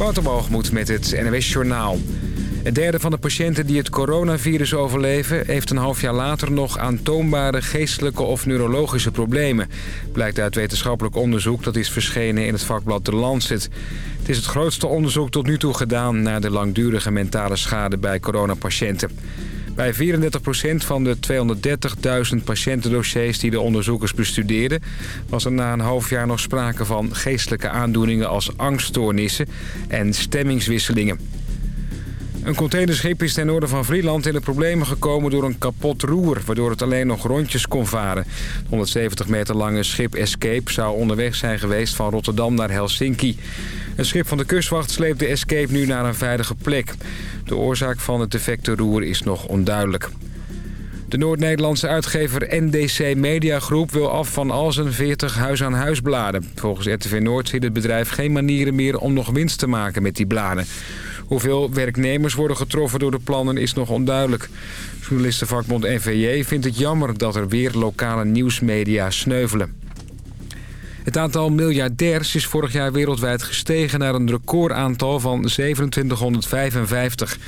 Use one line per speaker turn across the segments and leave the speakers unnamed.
Waterbalgemoed met het NWS Journaal. Een derde van de patiënten die het coronavirus overleven... heeft een half jaar later nog aantoonbare geestelijke of neurologische problemen. Blijkt uit wetenschappelijk onderzoek dat is verschenen in het vakblad The Lancet. Het is het grootste onderzoek tot nu toe gedaan... naar de langdurige mentale schade bij coronapatiënten. Bij 34% van de 230.000 patiëntendossiers die de onderzoekers bestudeerden... was er na een half jaar nog sprake van geestelijke aandoeningen als angststoornissen en stemmingswisselingen. Een containerschip is ten noorden van Vlieland in de problemen gekomen door een kapot roer... waardoor het alleen nog rondjes kon varen. Het 170 meter lange schip Escape zou onderweg zijn geweest van Rotterdam naar Helsinki. Een schip van de kustwacht sleept de Escape nu naar een veilige plek. De oorzaak van het defecte roer is nog onduidelijk. De Noord-Nederlandse uitgever NDC Media Groep wil af van al zijn 40 huis-aan-huis bladen. Volgens RTV Noord ziet het bedrijf geen manieren meer om nog winst te maken met die bladen. Hoeveel werknemers worden getroffen door de plannen is nog onduidelijk. Journalistenvakbond NVJ vindt het jammer dat er weer lokale nieuwsmedia sneuvelen. Het aantal miljardairs is vorig jaar wereldwijd gestegen naar een recordaantal van 2755,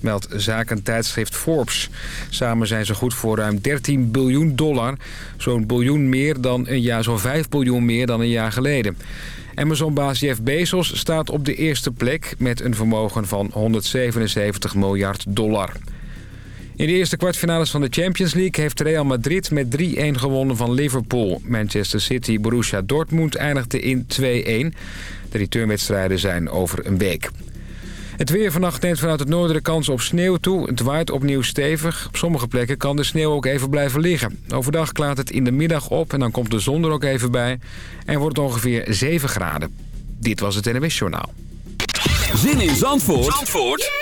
meldt zakentijdschrift Forbes. Samen zijn ze goed voor ruim 13 biljoen dollar, zo'n biljoen meer dan een jaar, zo'n 5 biljoen meer dan een jaar geleden. Amazon-baas Jeff Bezos staat op de eerste plek met een vermogen van 177 miljard dollar. In de eerste kwartfinales van de Champions League heeft Real Madrid met 3-1 gewonnen van Liverpool. Manchester City Borussia Dortmund eindigde in 2-1. De returnwedstrijden zijn over een week. Het weer vannacht neemt vanuit het noorden de kans op sneeuw toe. Het waait opnieuw stevig. Op sommige plekken kan de sneeuw ook even blijven liggen. Overdag klaart het in de middag op en dan komt de zon er ook even bij. En wordt het ongeveer 7 graden. Dit was het NWS Journaal.
Zin in Zandvoort, Zandvoort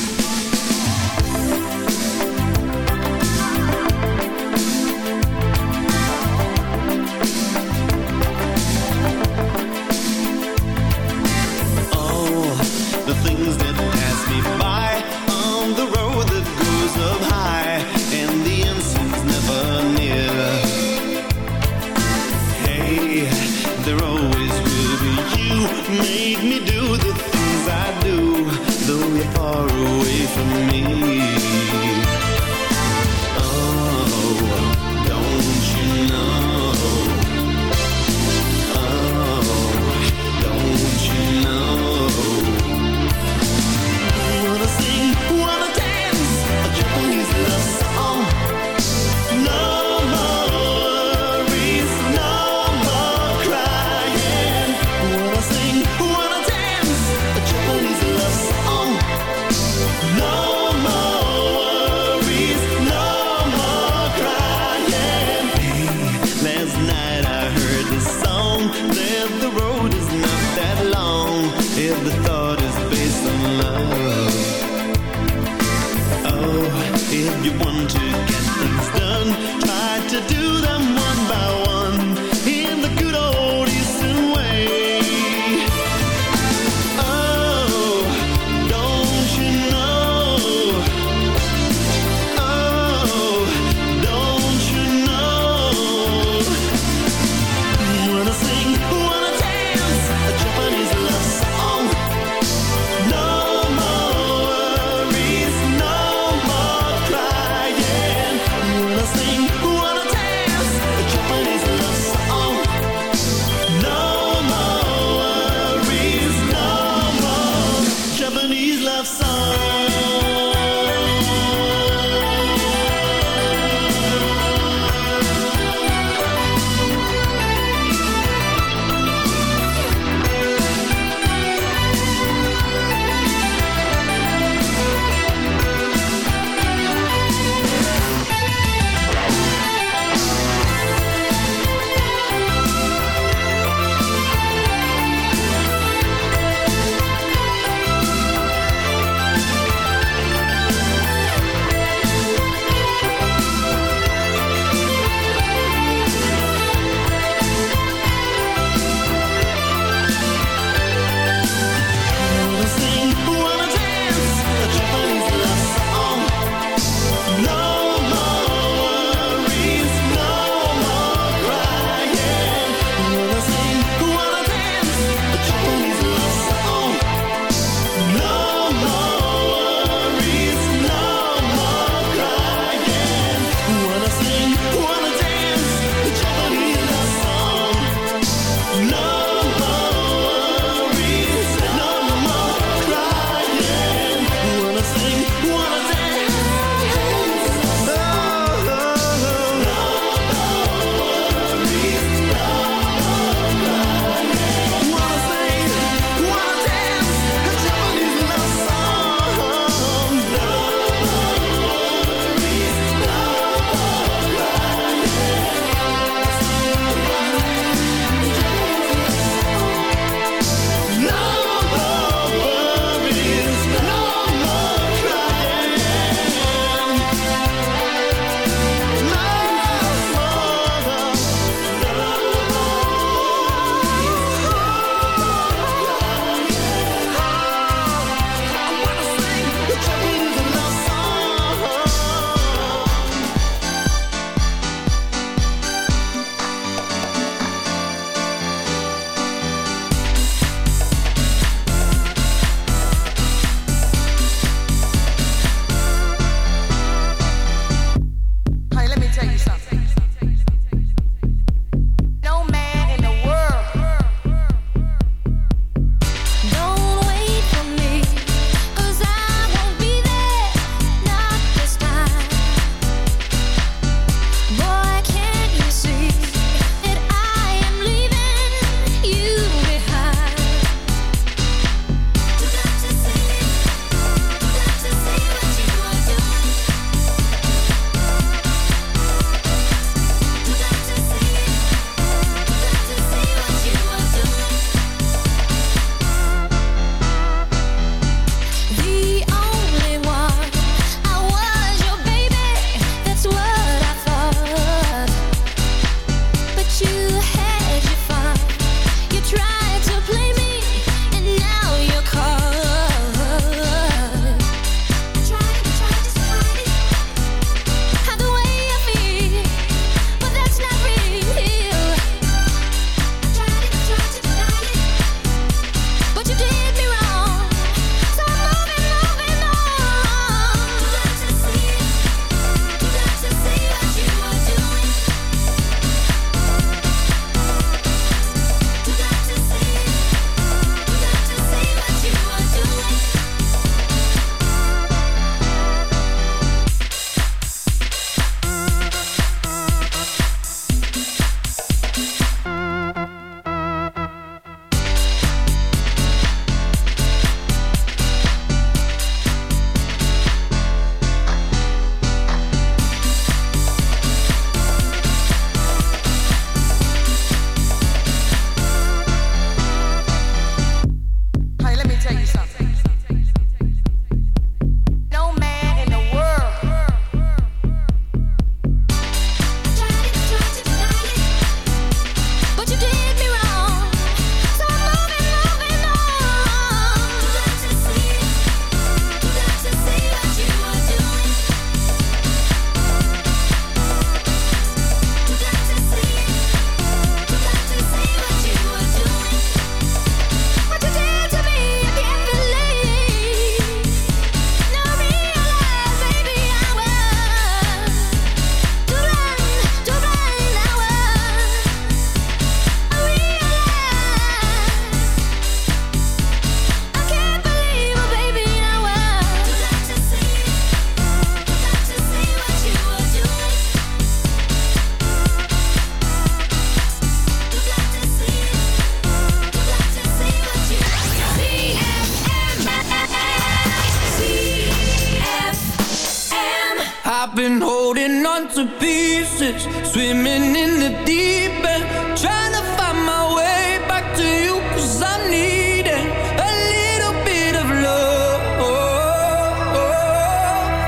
To pieces, swimming in the deep end, trying to find my way back to you, cause I'm needing a little bit of love.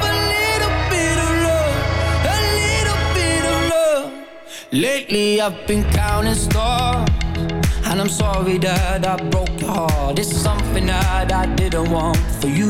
A little bit of love, a little bit of love. Lately I've been counting stars, and I'm sorry that I broke your heart. It's something that I didn't want for you.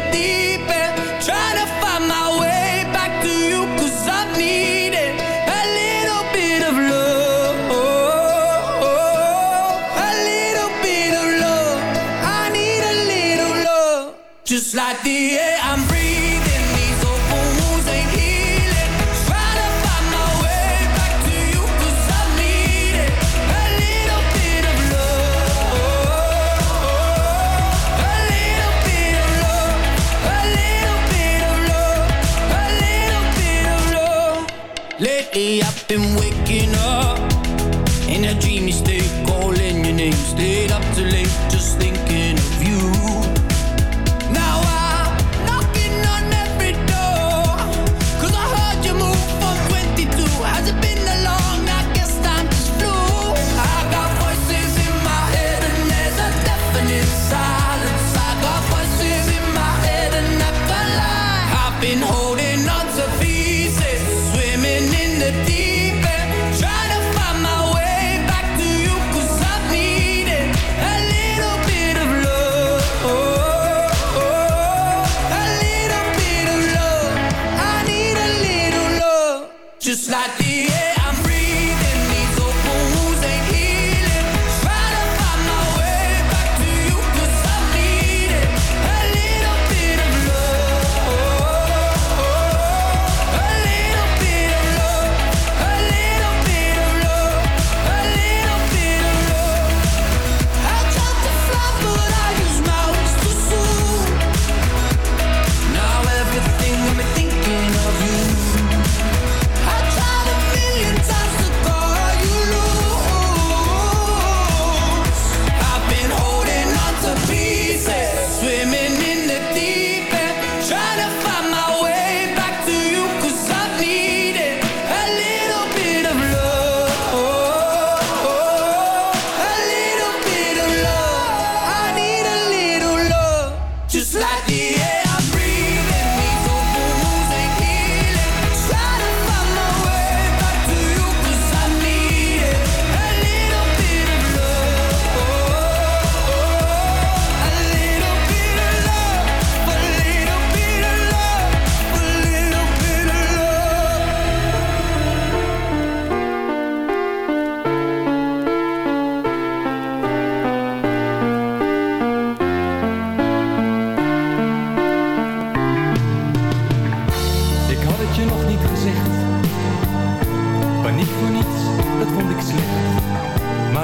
the air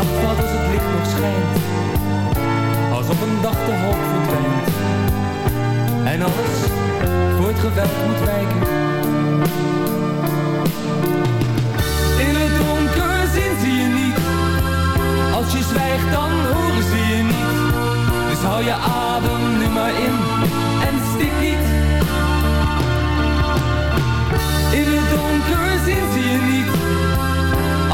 nacht als het licht nog schijnt. Als op een dag de hoop verdwijnt. En alles voor het geweld moet wijken. In het donker zien zie je niet. Als je zwijgt dan horen zie je niet. Dus hou je adem nu maar in En stik niet. In het donker zien zie je niet.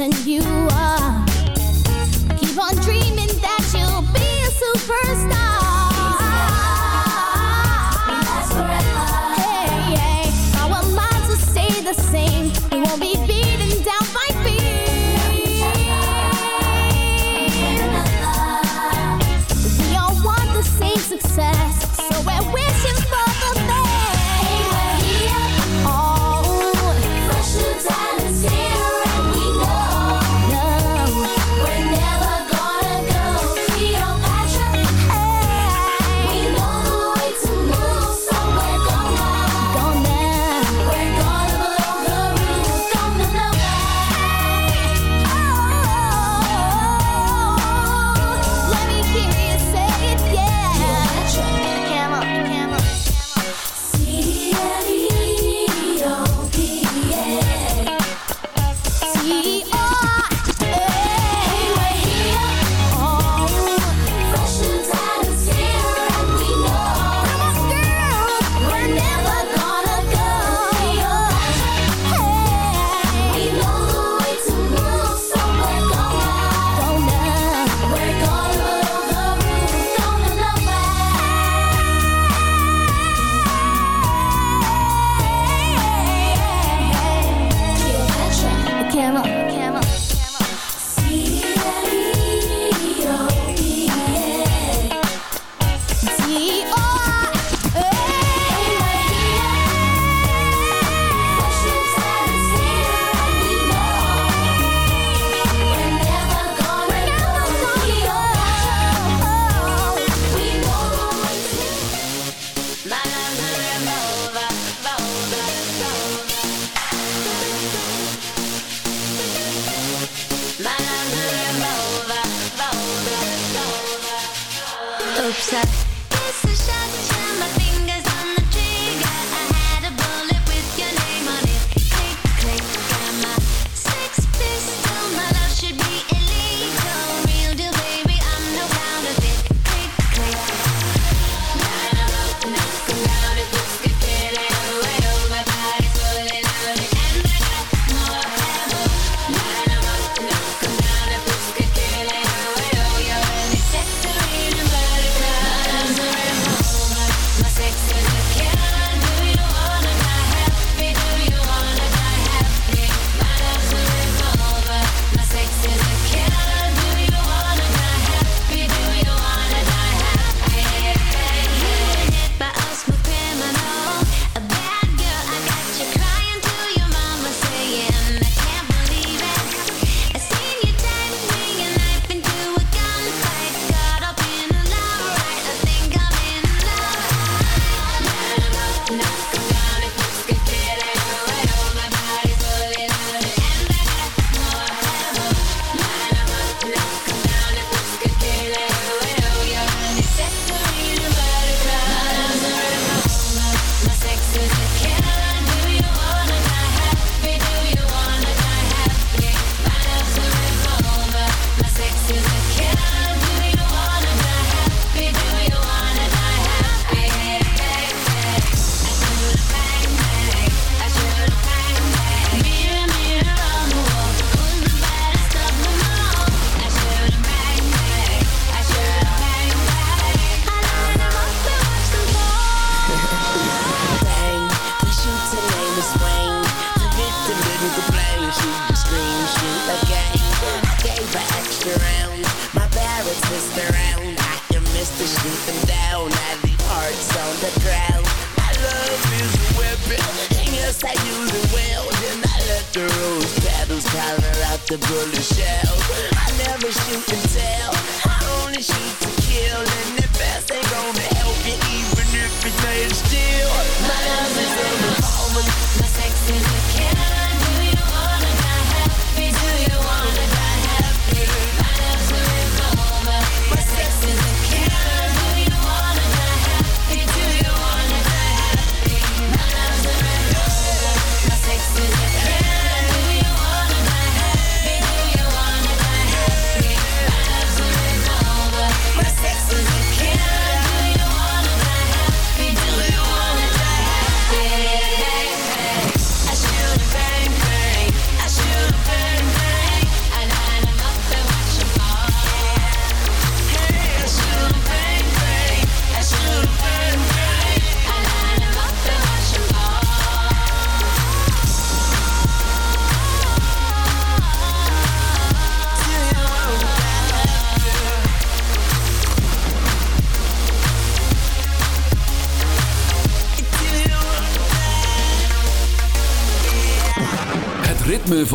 and you are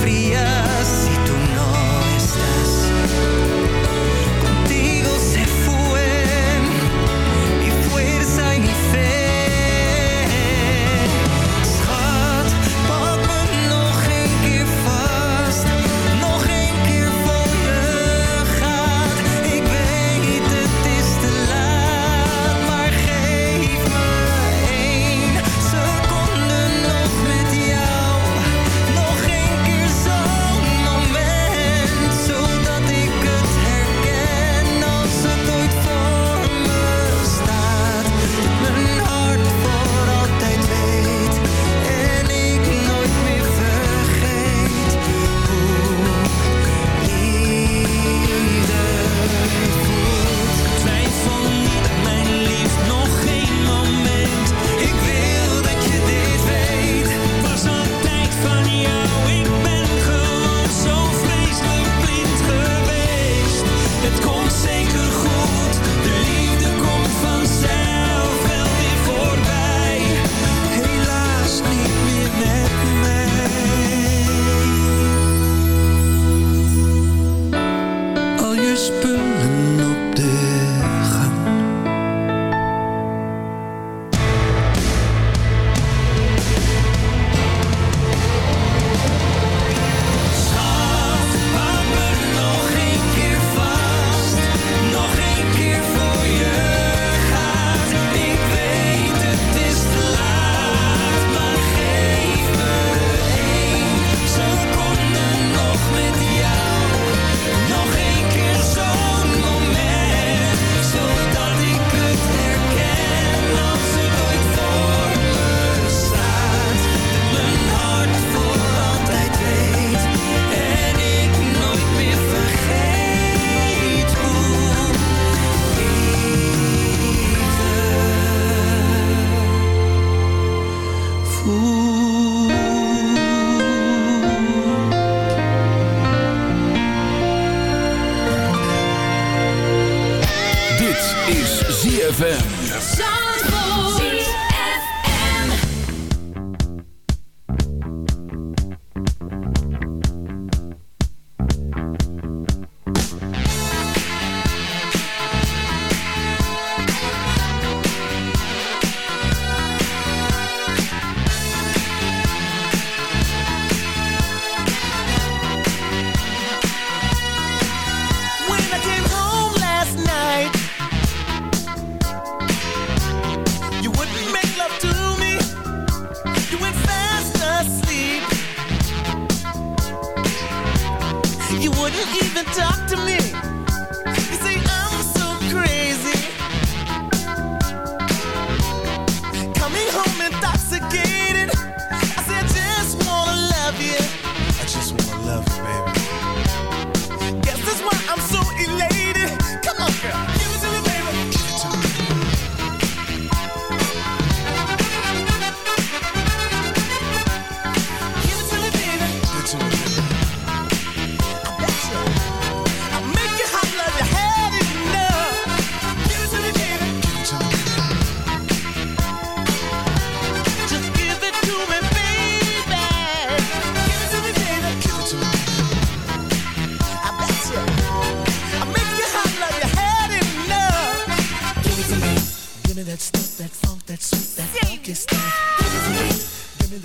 fria.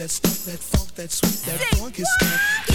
That stuff, that funk, that sweet, that funk funky stuff.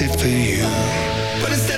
it
for you.
But instead